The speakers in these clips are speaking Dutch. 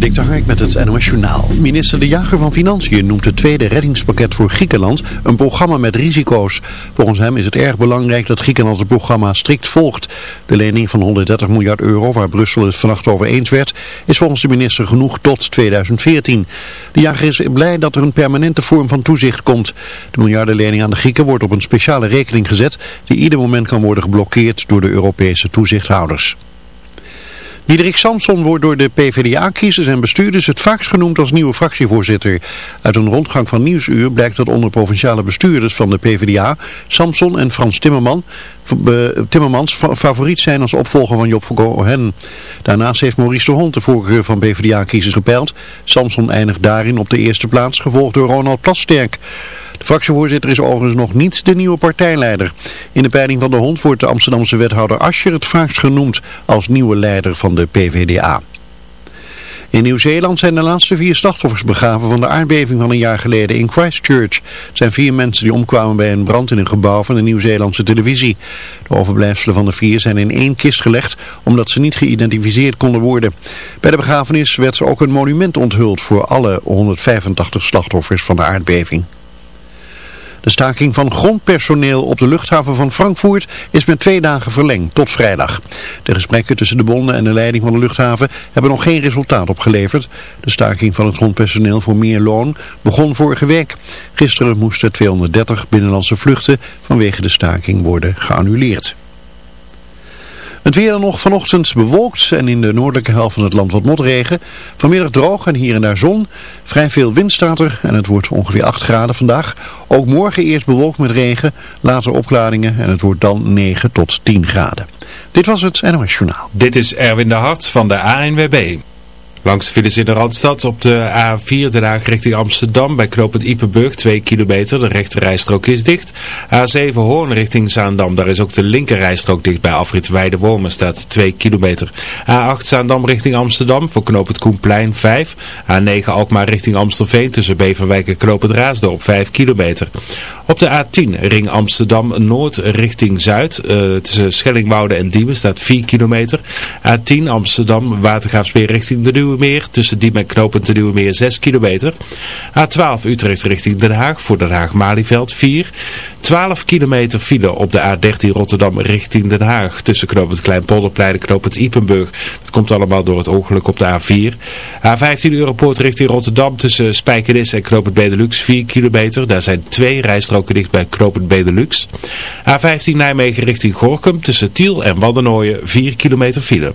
Dik de Hark met het NOS Journaal. Minister De Jager van Financiën noemt het tweede reddingspakket voor Griekenland een programma met risico's. Volgens hem is het erg belangrijk dat Griekenland het programma strikt volgt. De lening van 130 miljard euro, waar Brussel het vannacht over eens werd, is volgens de minister genoeg tot 2014. De Jager is blij dat er een permanente vorm van toezicht komt. De miljardenlening aan de Grieken wordt op een speciale rekening gezet die ieder moment kan worden geblokkeerd door de Europese toezichthouders. Diederik Samson wordt door de PvdA-kiezers en bestuurders het vaakst genoemd als nieuwe fractievoorzitter. Uit een rondgang van Nieuwsuur blijkt dat onder provinciale bestuurders van de PvdA Samson en Frans Timmerman, Timmermans favoriet zijn als opvolger van Job Cohen. Daarnaast heeft Maurice de Hond de voorkeur van PvdA-kiezers gepeild. Samson eindigt daarin op de eerste plaats, gevolgd door Ronald Plasterk. De fractievoorzitter is overigens nog niet de nieuwe partijleider. In de peiling van de hond wordt de Amsterdamse wethouder Ascher het vaakst genoemd als nieuwe leider van de PVDA. In Nieuw-Zeeland zijn de laatste vier slachtoffers begraven van de aardbeving van een jaar geleden in Christchurch. Het zijn vier mensen die omkwamen bij een brand in een gebouw van de Nieuw-Zeelandse televisie. De overblijfselen van de vier zijn in één kist gelegd omdat ze niet geïdentificeerd konden worden. Bij de begrafenis werd er ook een monument onthuld voor alle 185 slachtoffers van de aardbeving. De staking van grondpersoneel op de luchthaven van Frankfurt is met twee dagen verlengd tot vrijdag. De gesprekken tussen de bonden en de leiding van de luchthaven hebben nog geen resultaat opgeleverd. De staking van het grondpersoneel voor meer loon begon vorige week. Gisteren moesten 230 binnenlandse vluchten vanwege de staking worden geannuleerd. Het weer dan nog vanochtend bewolkt en in de noordelijke helft van het land wat motregen. Vanmiddag droog en hier en daar zon. Vrij veel wind staat er en het wordt ongeveer 8 graden vandaag. Ook morgen eerst bewolkt met regen, later opklaringen en het wordt dan 9 tot 10 graden. Dit was het NOS Journaal. Dit is Erwin de Hart van de ANWB. Langs de files in de Randstad op de A4 Den Haag richting Amsterdam bij knooppunt Ipenburg 2 kilometer. De rechterrijstrook is dicht. A7 Hoorn richting Zaandam. Daar is ook de linkerrijstrook dicht bij afrit Weidewormen staat 2 kilometer. A8 Zaandam richting Amsterdam voor knooppunt Koenplein 5. A9 Alkmaar richting Amstelveen tussen Beverwijk en knooppunt Raasdorp 5 kilometer. Op de A10 ring Amsterdam Noord richting Zuid uh, tussen Schellingwoude en Diemen staat 4 kilometer. A10 Amsterdam Watergraafsmeer richting de Nieuwe tussen die en knooppunt de Nieuwe Meer 6 kilometer. A12 Utrecht richting Den Haag voor Den Haag-Malieveld 4. 12 kilometer file op de A13 Rotterdam richting Den Haag tussen knooppunt Kleinpolderplein en knooppunt Ipenburg. Dat komt allemaal door het ongeluk op de A4. A15 Europoort richting Rotterdam tussen Spijkenis en knooppunt Benelux 4 kilometer. Daar zijn twee rijstroken dicht bij knooppunt Benelux. A15 Nijmegen richting Gorkum tussen Tiel en Waddenooien 4 kilometer file.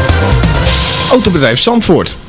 Autobedrijf Zandvoort.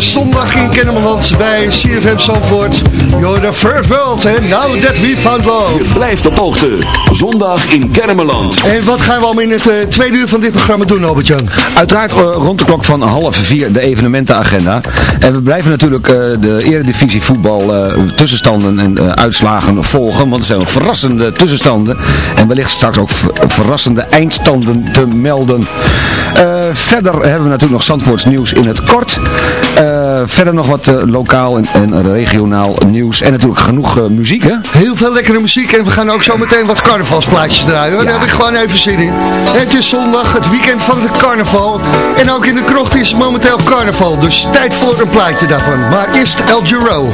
Zondag in Kennemerland bij CFM Zandvoort. You're the first world and now that we found love. Je blijft op hoogte. Zondag in Kennemerland. En wat gaan we allemaal in het uh, tweede uur van dit programma doen, Albert-Jan? Uiteraard uh, rond de klok van half vier de evenementenagenda. En we blijven natuurlijk uh, de eredivisie voetbal tussenstanden en uitslagen volgen. Want er zijn verrassende tussenstanden. En wellicht straks ook verrassende eindstanden te melden. verder hebben we natuurlijk nog Zandvoorts nieuws in het kort. Uh, verder nog wat uh, lokaal en, en, regionaal nieuws. En natuurlijk genoeg uh, muziek, hè? Heel veel lekkere muziek. En we gaan ook zo meteen wat carnavalsplaatjes draaien. Hoor. Ja. Daar heb ik gewoon even zin in. Het is zondag, het weekend van de carnaval. En ook in de krocht is momenteel carnaval. Dus tijd voor een plaatje daarvan. Maar eerst El Giro.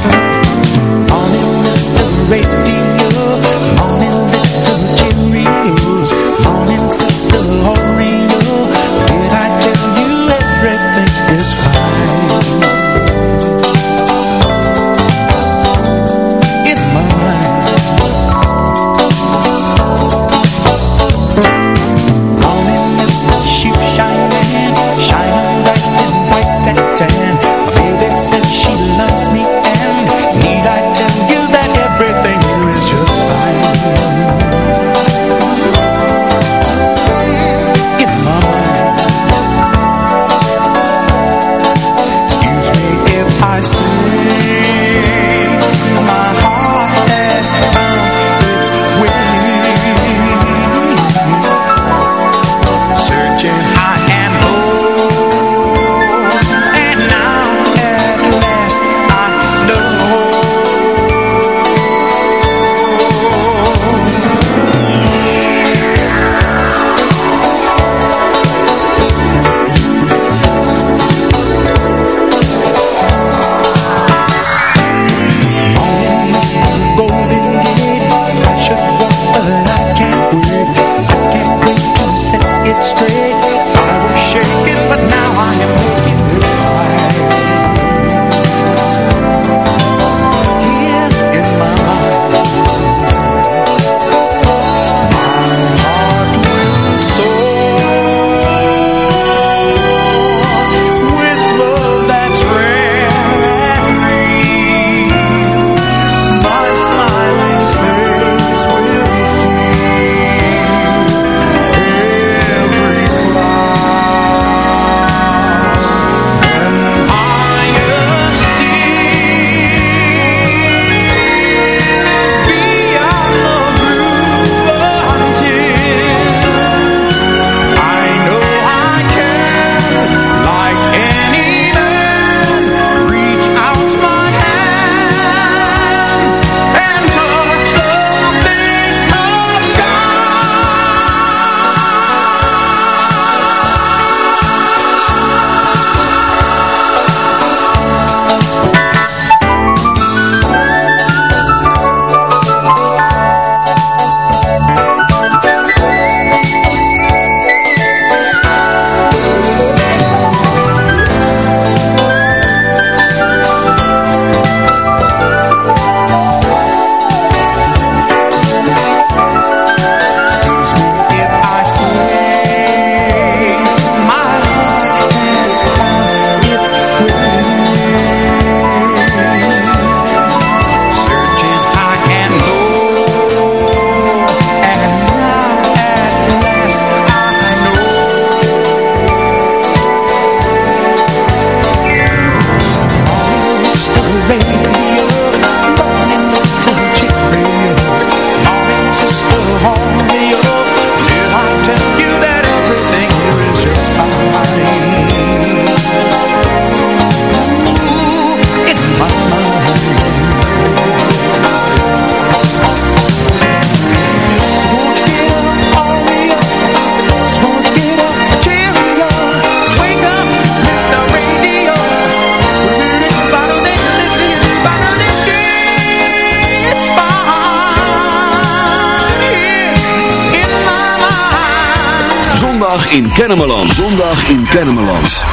Kennemerland. Zondag in Kennemerland.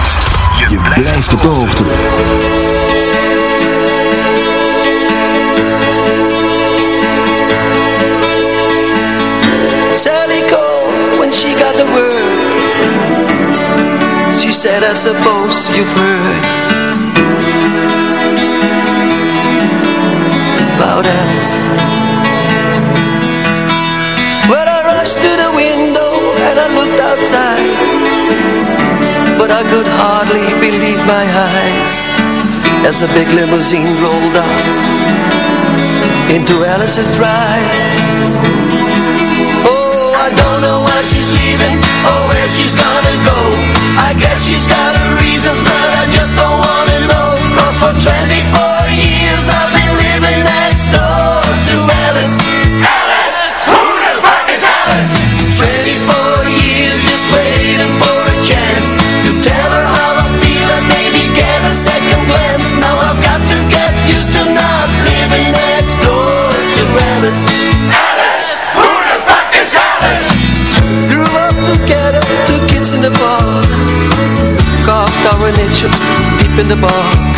Je blijft op de hoogte. Sally called when she got the word She said, I suppose you've heard could hardly believe my eyes As a big limousine rolled up Into Alice's drive. Oh, I don't know why she's leaving or where she's gonna go. I guess she's got her reasons but I just don't wanna know. Cause for 24 the bark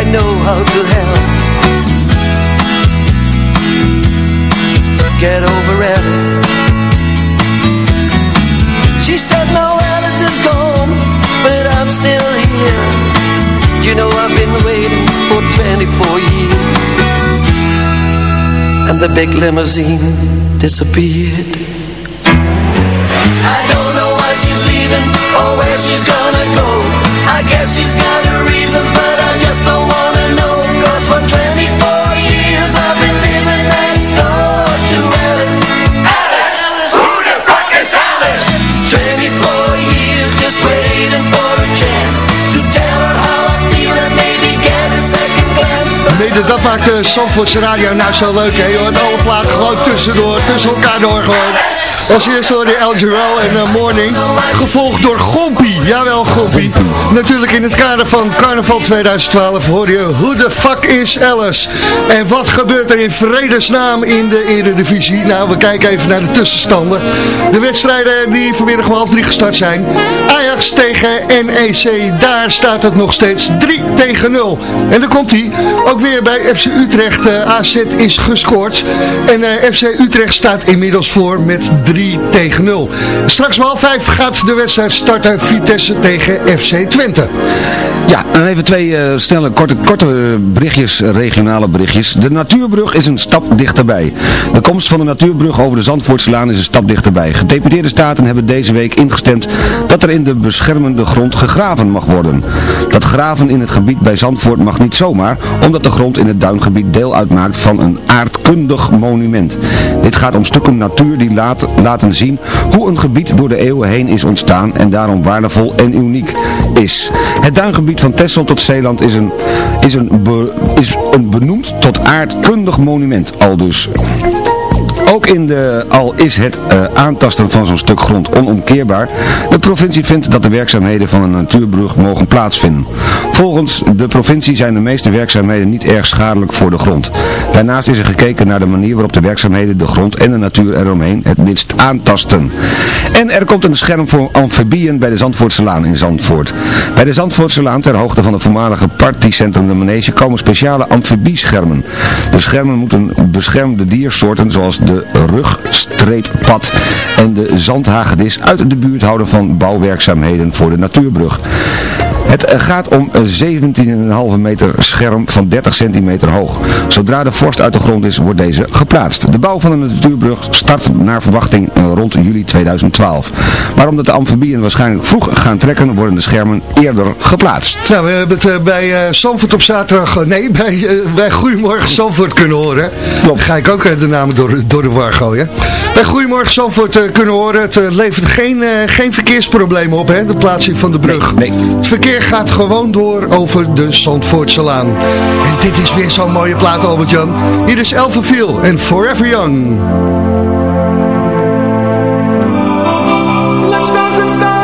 I know how to help. Get over Alice She said, now Alice is gone But I'm still here. You know I've been waiting for 24 years And the big limousine disappeared dat maakt de Zandvoortse radio nou zo leuk, hè? Hoort alle platen gewoon tussendoor, tussen elkaar door. Als eerste hoorde El Giro en uh, Morning, gevolgd door Gompie. Jawel, Gompie. Natuurlijk in het kader van Carnaval 2012 hoor je Who the fuck is Alice? En wat gebeurt er in vredesnaam in de Eredivisie? Nou, we kijken even naar de tussenstanden. De wedstrijden die vanmiddag om half drie gestart zijn. Ajax tegen NEC, daar staat het nog steeds 3 tegen 0. En dan komt hij, ook weer bij FC Utrecht. Uh, AZ is gescoord. En uh, FC Utrecht staat inmiddels voor met 3 tegen 0. Straks om half 5 gaat de wedstrijd starten Vitesse tegen FC Twente. Ja, en even twee uh, snelle, korte, korte berichtjes, regionale berichtjes. De natuurbrug is een stap dichterbij. De komst van de natuurbrug over de Zandvoortslaan is een stap dichterbij. Gedeputeerde staten hebben deze week ingestemd dat er in de beschermende grond gegraven mag worden. Dat graven in het gebied bij Zandvoort mag niet zomaar, omdat de grond in het duingebied deel uitmaakt van een aardkundig monument. Dit gaat om stukken natuur die laat, laten zien hoe een gebied door de eeuwen heen is ontstaan en daarom waardevol en uniek is. Het duingebied van Texel tot Zeeland is een, is een, is een benoemd tot aardkundig monument, al dus. Ook in de, al is het uh, aantasten van zo'n stuk grond onomkeerbaar, de provincie vindt dat de werkzaamheden van een natuurbrug mogen plaatsvinden. Volgens de provincie zijn de meeste werkzaamheden niet erg schadelijk voor de grond. Daarnaast is er gekeken naar de manier waarop de werkzaamheden de grond en de natuur eromheen het minst aantasten. En er komt een scherm voor amfibieën bij de Zandvoortse Laan in Zandvoort. Bij de Zandvoortse Laan, ter hoogte van het voormalige partycentrum de Manege, komen speciale amfibieschermen. De schermen moeten beschermde diersoorten zoals de rugstreeppad en de zandhagedis uit de buurt houden van bouwwerkzaamheden voor de natuurbrug. Het eh, gaat om een 17,5 meter scherm van 30 centimeter hoog. Zodra de vorst uit de grond is, wordt deze geplaatst. De bouw van de natuurbrug start naar verwachting eh, rond juli 2012. Maar omdat de amfibieën waarschijnlijk vroeg gaan trekken, worden de schermen eerder geplaatst. Nou, we hebben het bij Zandvoort op zaterdag, nee, bij, bij Goedemorgen Zandvoort kunnen horen. Klopt. Ga ik ook de namen door, door de war gooien. Bij Goedemorgen Zandvoort kunnen horen, het levert geen, geen verkeersproblemen op, hè, de plaatsing van de brug. Nee, nee. Het verkeer gaat gewoon door over de Zandvoortselaan. En dit is weer zo'n mooie plaat, Albert-Jan. Hier is Elfenviel en Forever Young. music's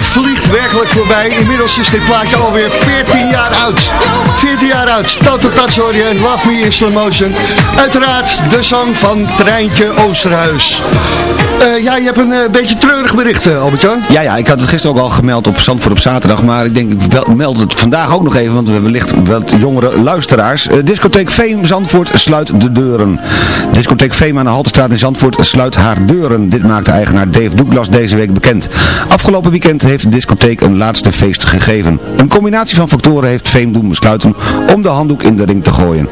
tijd vliegt werkelijk voorbij. Inmiddels is dit plaatje alweer 14 jaar oud. 14 jaar oud. Toto Tatsori en Love Me in Slow Motion. Uiteraard de zang van Treintje Oosterhuis. Uh, ja, je hebt een uh, beetje treurig bericht, uh, Albert-Jan. Ja, ja, ik had het gisteren ook al gemeld op Zandvoort op zaterdag. Maar ik denk, ik meld het vandaag ook nog even. Want we hebben wellicht wat jongere luisteraars. discotheek Veem Zandvoort sluit de deuren. Discotheek Veem aan de Haltestraat in Zandvoort sluit haar deuren. Dit maakte eigenaar Dave Douglas deze week bekend. Afgelopen weekend heeft de discotheek een laatste feest gegeven. Een combinatie van factoren heeft Veem doen besluiten om de handdoek in de ring te gooien.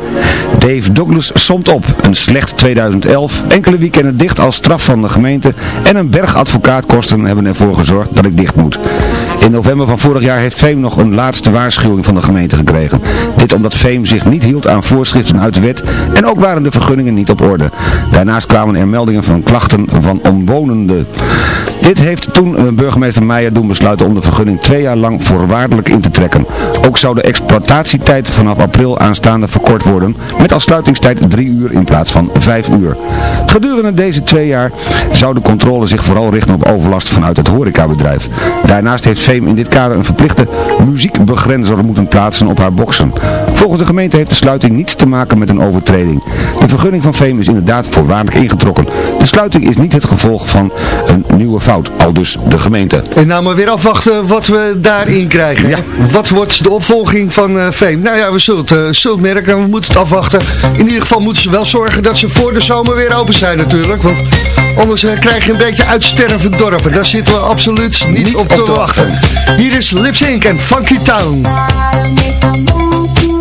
Dave Douglas somt op. Een slecht 2011, enkele weekenden dicht als straf van de gemeente en een berg advocaatkosten hebben ervoor gezorgd dat ik dicht moet. In november van vorig jaar heeft Veem nog een laatste waarschuwing van de gemeente gekregen. Dit omdat Veem zich niet hield aan voorschriften uit de wet en ook waren de vergunningen niet op orde. Daarnaast kwamen er meldingen van klachten van omwonenden. Dit heeft toen eh, burgemeester Meijer doen besluiten om de vergunning twee jaar lang voorwaardelijk in te trekken. Ook zou de exploitatietijd vanaf april aanstaande verkort worden, met als sluitingstijd drie uur in plaats van vijf uur. Gedurende deze twee jaar zou de controle zich vooral richten op overlast vanuit het horecabedrijf. Daarnaast heeft Veem in dit kader een verplichte muziekbegrenzer moeten plaatsen op haar boksen. Volgens de gemeente heeft de sluiting niets te maken met een overtreding. De vergunning van Veem is inderdaad voorwaardelijk ingetrokken. De sluiting is niet het gevolg van een nieuwe fout, al dus de gemeente. En nou maar weer afwachten wat we daarin krijgen. Ja. Wat wordt de opvolging van uh, Veem? Nou ja, we zullen het, uh, zullen het merken, we moeten het afwachten. In ieder geval moeten ze wel zorgen dat ze voor de zomer weer open zijn natuurlijk. Want anders uh, krijg je een beetje uitstervend dorpen. Daar zitten we absoluut niet, niet op, te, op te wachten. wachten. Hier is Lip Sync en Funky Town.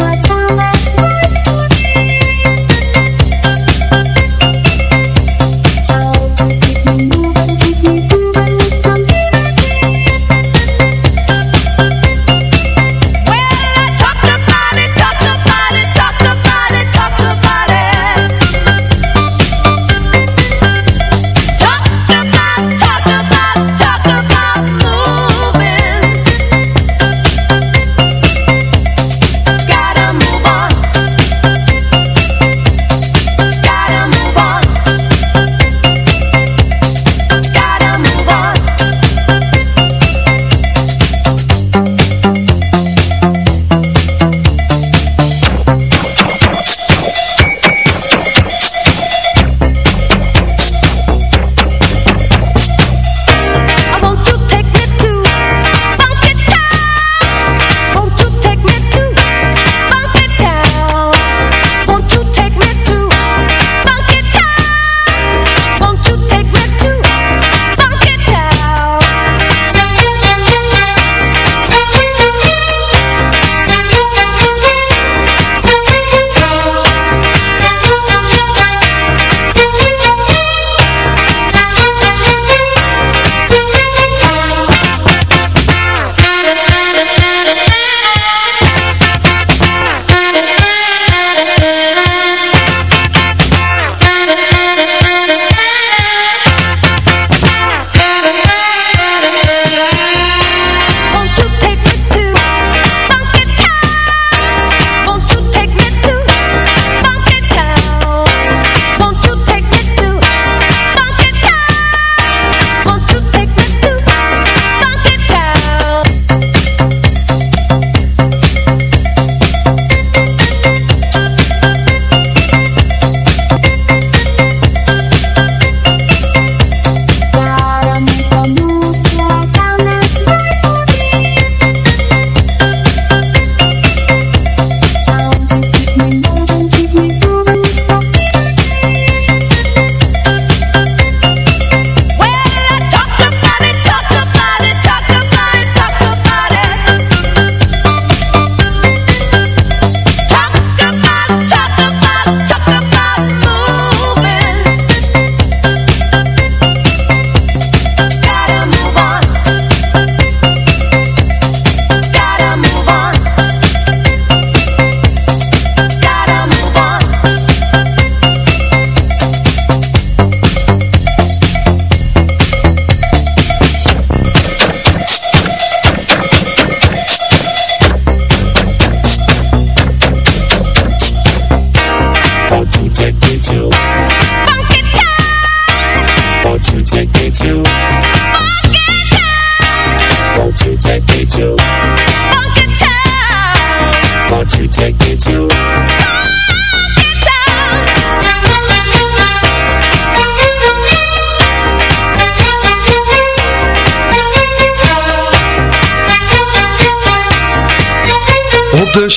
my time.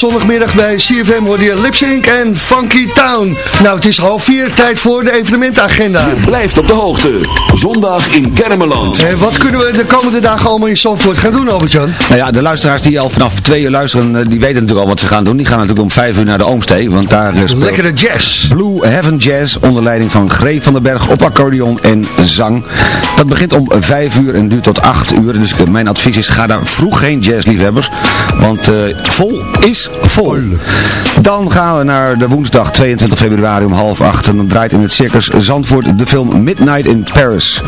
Zondagmiddag bij CFM hoorde je Lipsync en Funky Town. Nou, het is half vier, tijd voor de evenementagenda. Je blijft op de hoogte. Zondag in Kennemerland. En wat kunnen we de komende dagen allemaal in Zandvoort gaan doen, Albert-Jan? Nou ja, de luisteraars die al vanaf twee uur luisteren, eh, die weten natuurlijk al wat ze gaan doen. Die gaan natuurlijk om vijf uur naar de Oomstee, want daar eh, speelt Lekkere jazz. Blue Heaven Jazz onder leiding van Greef van den Berg op accordeon en zang. Dat begint om vijf uur en duurt tot acht uur. Dus eh, mijn advies is, ga daar vroeg geen jazzliefhebbers, want eh, vol is vol. Dan gaan we naar de woensdag 22 februari om half acht. En dan draait in het Circus Zandvoort de film Midnight in Paris.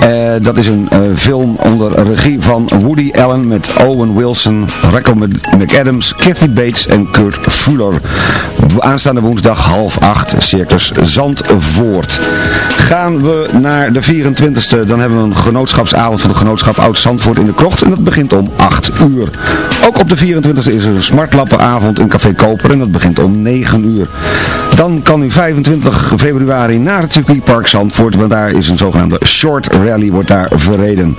Eh, dat is een eh, film onder regie van Woody Allen met Owen Wilson, Rachel McAdams, Kathy Bates en Kurt Fuller. Aanstaande woensdag half acht, Circus Zandvoort. Gaan we naar de 24e, dan hebben we een genootschapsavond van de genootschap Oud Zandvoort in de Krocht. En dat begint om 8 uur. Op de 24e is er een smartlappenavond in Café Koper en dat begint om 9 uur. Dan kan u 25 februari naar het circuitpark Zandvoort, want daar is een zogenaamde short rally wordt daar verreden.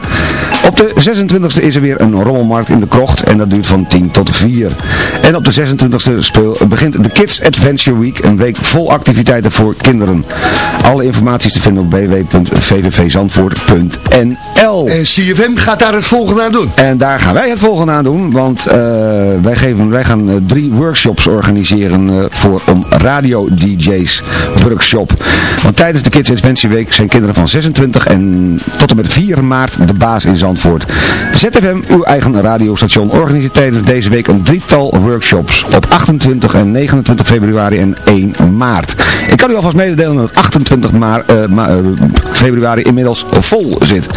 Op de 26e is er weer een rommelmarkt in de krocht en dat duurt van 10 tot 4. En op de 26e speel, begint de Kids Adventure Week, een week vol activiteiten voor kinderen. Alle informatie is te vinden op www.vvvzandvoort.nl En CFM gaat daar het volgende aan doen. En daar gaan wij het volgende aan doen, want eh, wij, geven, wij gaan eh, drie workshops organiseren eh, voor om radio DJ's workshop. Want tijdens de Kids Adventure Week zijn kinderen van 26 en tot en met 4 maart de baas in Zandvoort. ZFM, uw eigen radiostation, organiseert tijdens deze week een drietal workshops op 28 en 29 februari en 1 maart. Ik kan u alvast mededelen dat 28 maar, eh, ma- eh, februari inmiddels vol zit.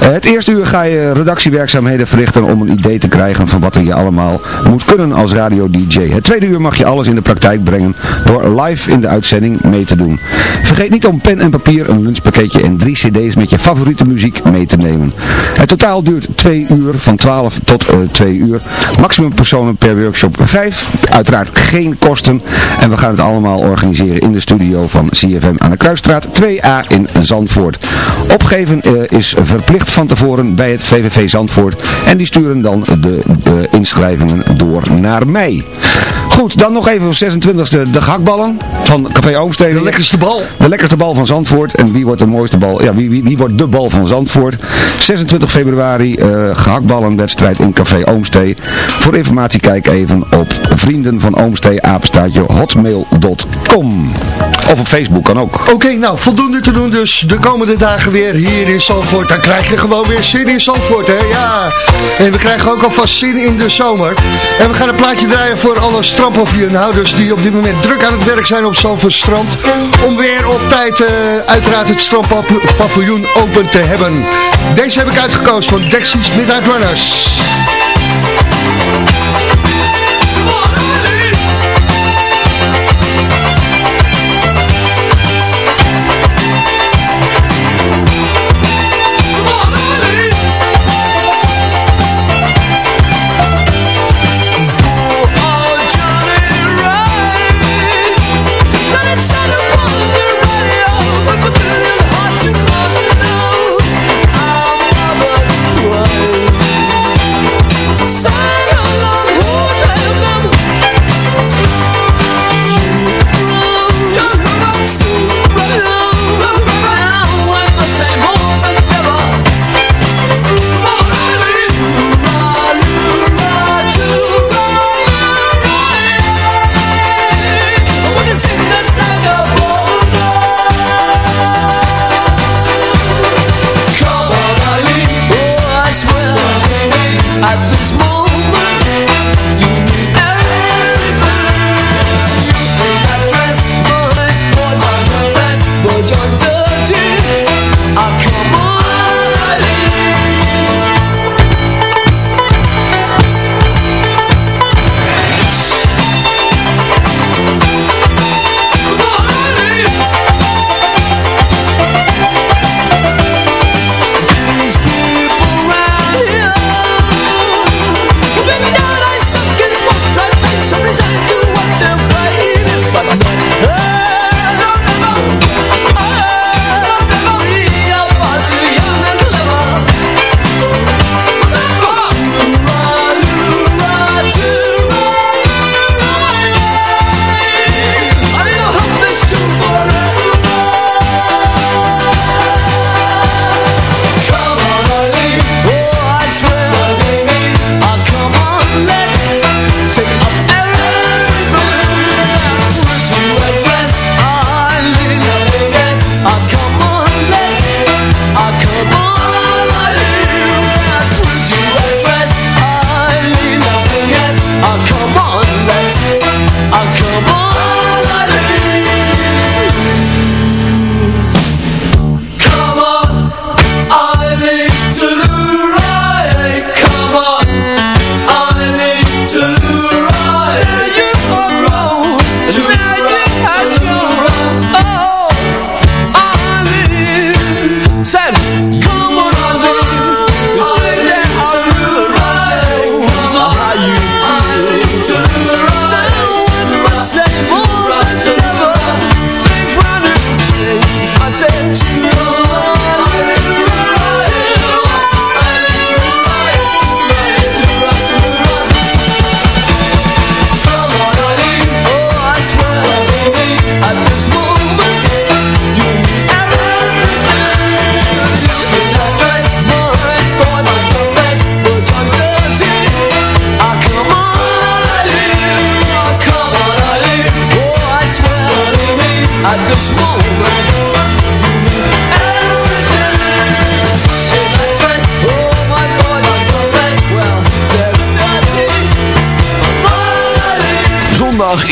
Eh, het eerste uur ga je redactiewerkzaamheden verrichten om een idee te krijgen van wat je allemaal moet kunnen als radio-dj. Het tweede uur mag je alles in de praktijk brengen door live in de uitzending mee te doen. Vergeet niet om pen en papier, een lunchpakketje en drie cd's met je favoriete muziek mee te nemen. Het totaal duurt 2 uur, van 12 tot 2 uur. Maximum personen per workshop 5. Uiteraard geen kosten. En we gaan het allemaal organiseren in de studio van CFM aan de Kruisstraat 2A in Zandvoort. Opgeven eh, is verplicht van tevoren bij het VVV Zandvoort. En die sturen dan de, de inschrijvingen door naar mij. Goed, dan nog even op 26e de gehaktballen van Café Oomstede. De lekkerste bal. De lekkerste bal van Zandvoort. En wie wordt de mooiste bal? Ja, wie, wie, wie wordt de bal van Zandvoort? 26 februari, eh gehaktballenwedstrijd in Café Oomstee. Voor informatie kijk even op vrienden van Oomstee, apenstaatje, hotmail.com. Of op Facebook kan ook. Oké, nou, voldoende te doen dus de komende dagen weer hier in Zandvoort. Dan krijg je gewoon weer zin in Zandvoort, hè? Ja. En we krijgen ook alvast zin in de zomer. En we gaan een plaatje draaien voor alle strandpavillonhouders die op dit moment druk aan het werk zijn op Zandvoort. Om weer op tijd eh, uiteraard het strandpaviljoen open te hebben. Deze heb ik uitgekozen van Dexys Midnight Runners.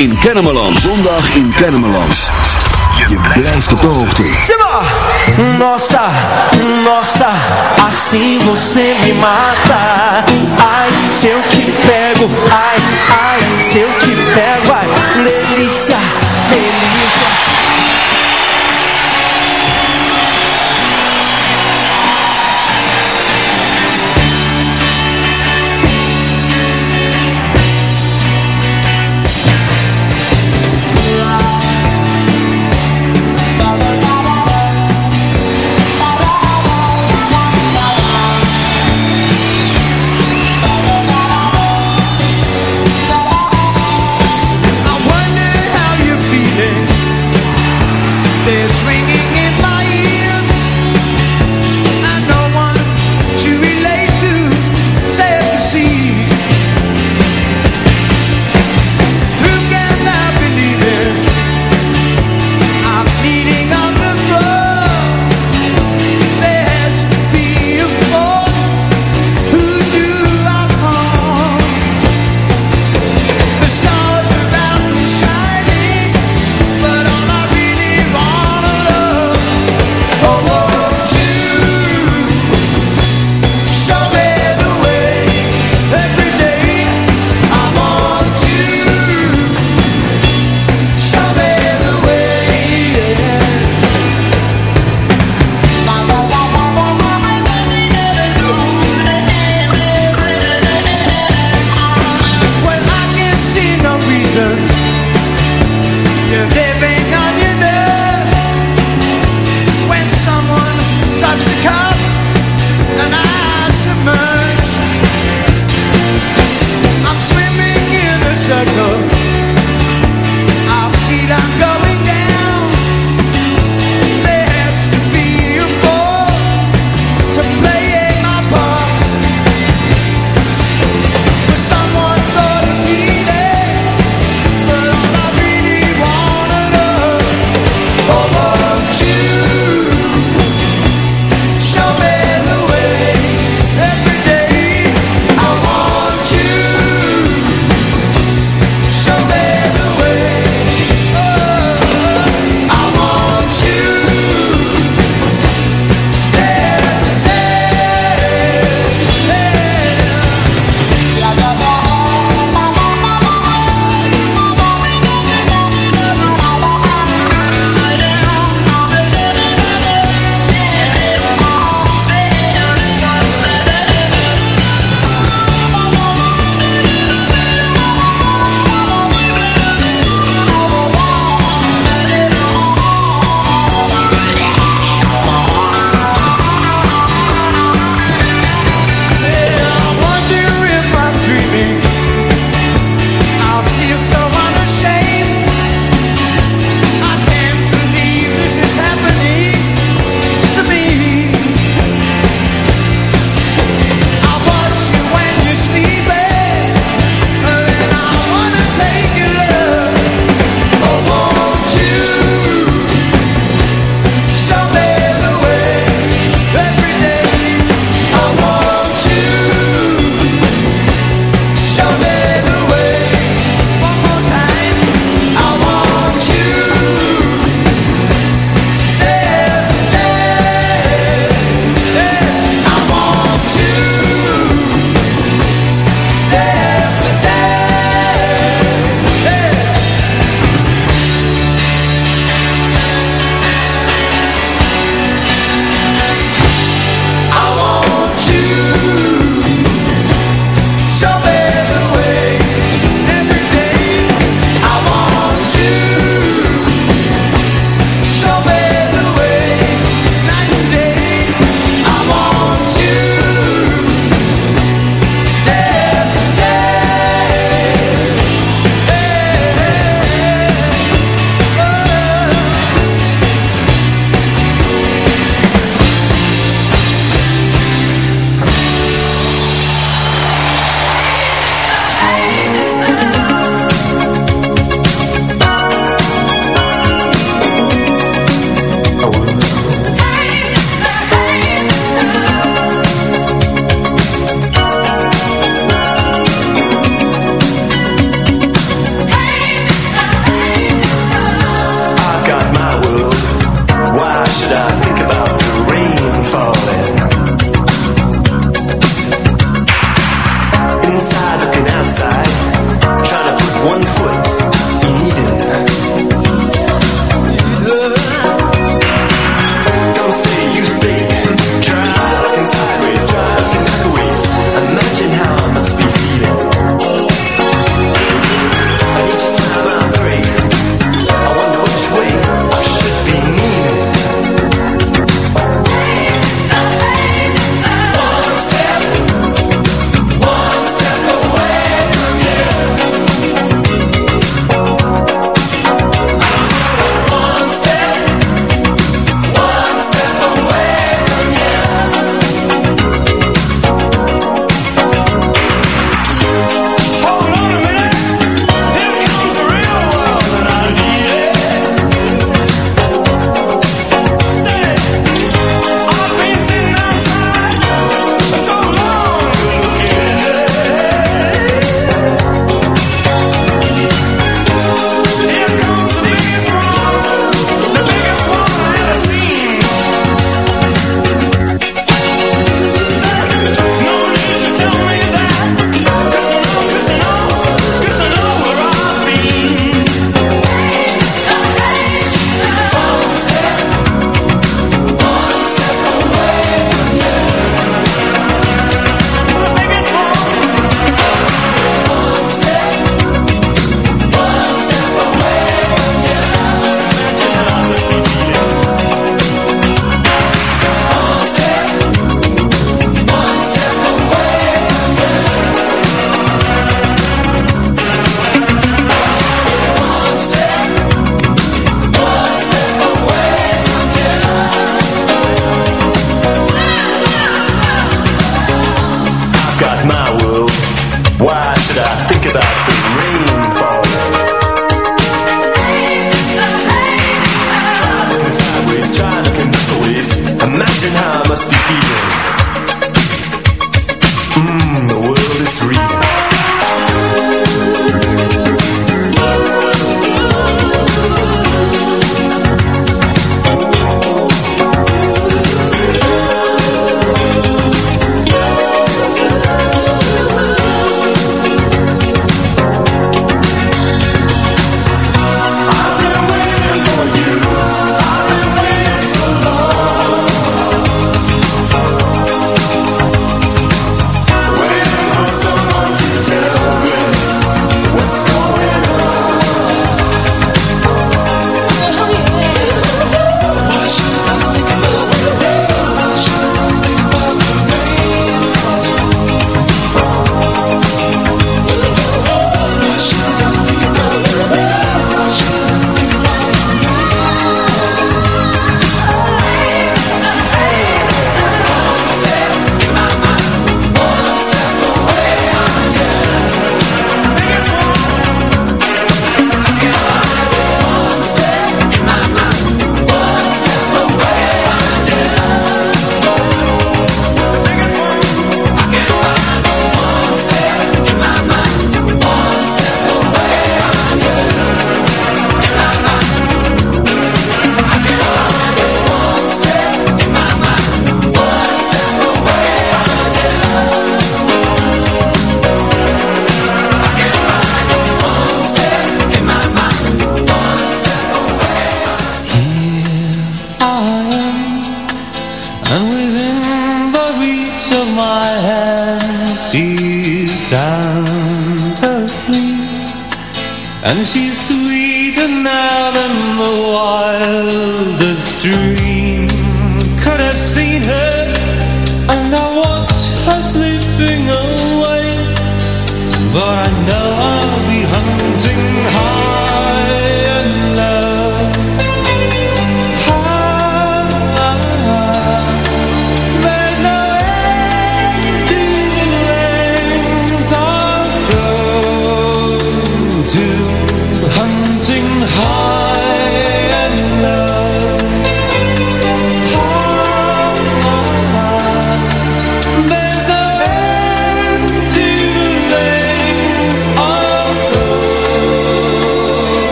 In Kennemerland. Zondag in Kennemerland. Je blijft op de hoogte. Simba! Nossa, nossa, assim você me mata. Ai, se eu te pego, ai, ai, se eu te pego, ai,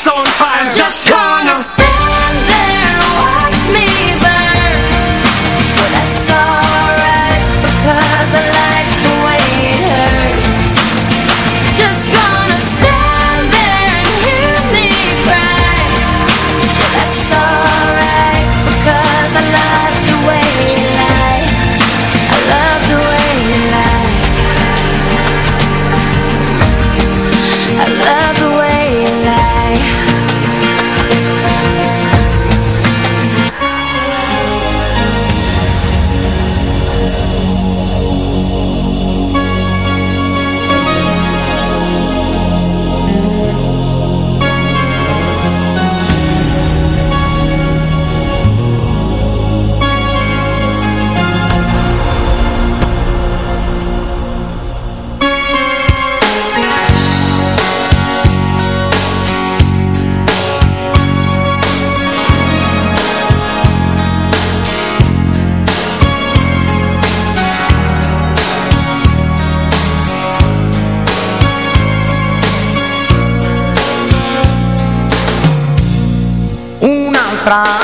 so inclined. Just atrás.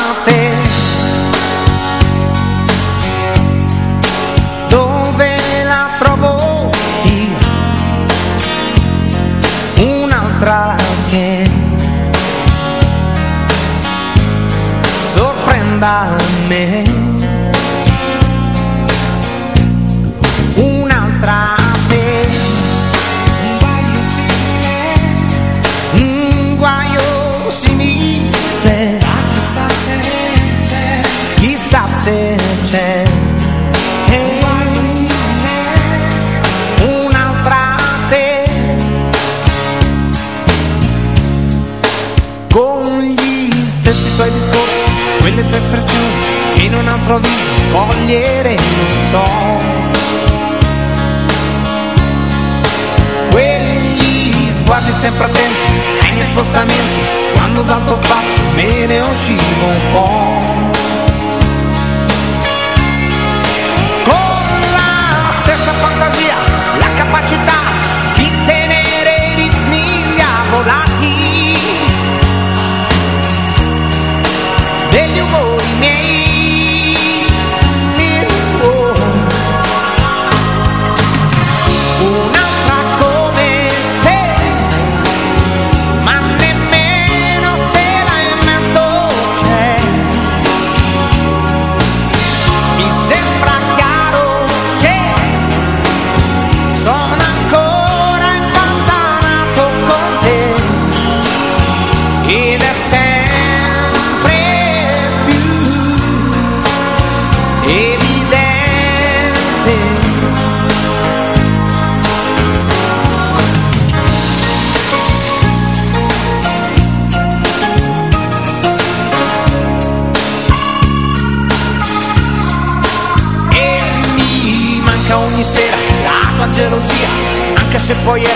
Che in un altro viso cogliere non so. Quegli sguardi sempre attenti ai spostamenti, quando dal tuo spazio me ne uscivo un po'. Yeah.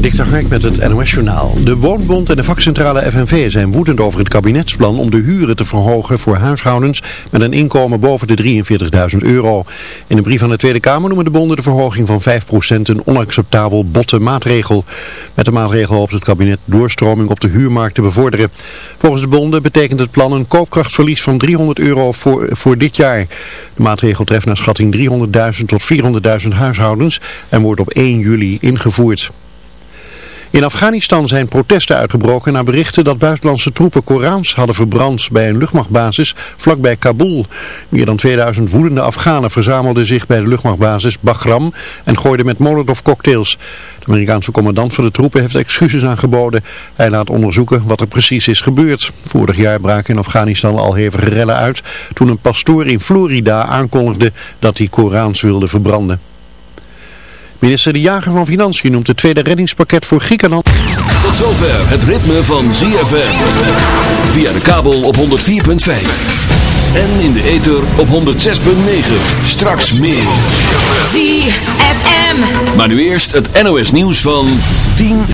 Dikter Hark met het NOS-journaal. De Woonbond en de vakcentrale FNV zijn woedend over het kabinetsplan om de huren te verhogen voor huishoudens met een inkomen boven de 43.000 euro. In een brief aan de Tweede Kamer noemen de bonden de verhoging van 5% een onacceptabel botte maatregel. Met de maatregel hoopt het kabinet doorstroming op de huurmarkt te bevorderen. Volgens de bonden betekent het plan een koopkrachtverlies van 300 euro voor, voor dit jaar. De maatregel treft naar schatting 300.000 tot 400.000 huishoudens en wordt op 1 juli ingevoerd. In Afghanistan zijn protesten uitgebroken na berichten dat buitenlandse troepen Korans hadden verbrand bij een luchtmachtbasis vlakbij Kabul. Meer dan 2000 woedende Afghanen verzamelden zich bij de luchtmachtbasis Bagram en gooiden met molotovcocktails. De Amerikaanse commandant van de troepen heeft excuses aangeboden. Hij laat onderzoeken wat er precies is gebeurd. Vorig jaar braken in Afghanistan al hevige rellen uit toen een pastoor in Florida aankondigde dat hij Korans wilde verbranden. Minister De Jager van Financiën noemt het tweede reddingspakket voor Griekenland. Tot zover het ritme van ZFM. Via de kabel op 104.5. En in de ether op 106.9. Straks meer. ZFM. Maar nu eerst het NOS nieuws van 10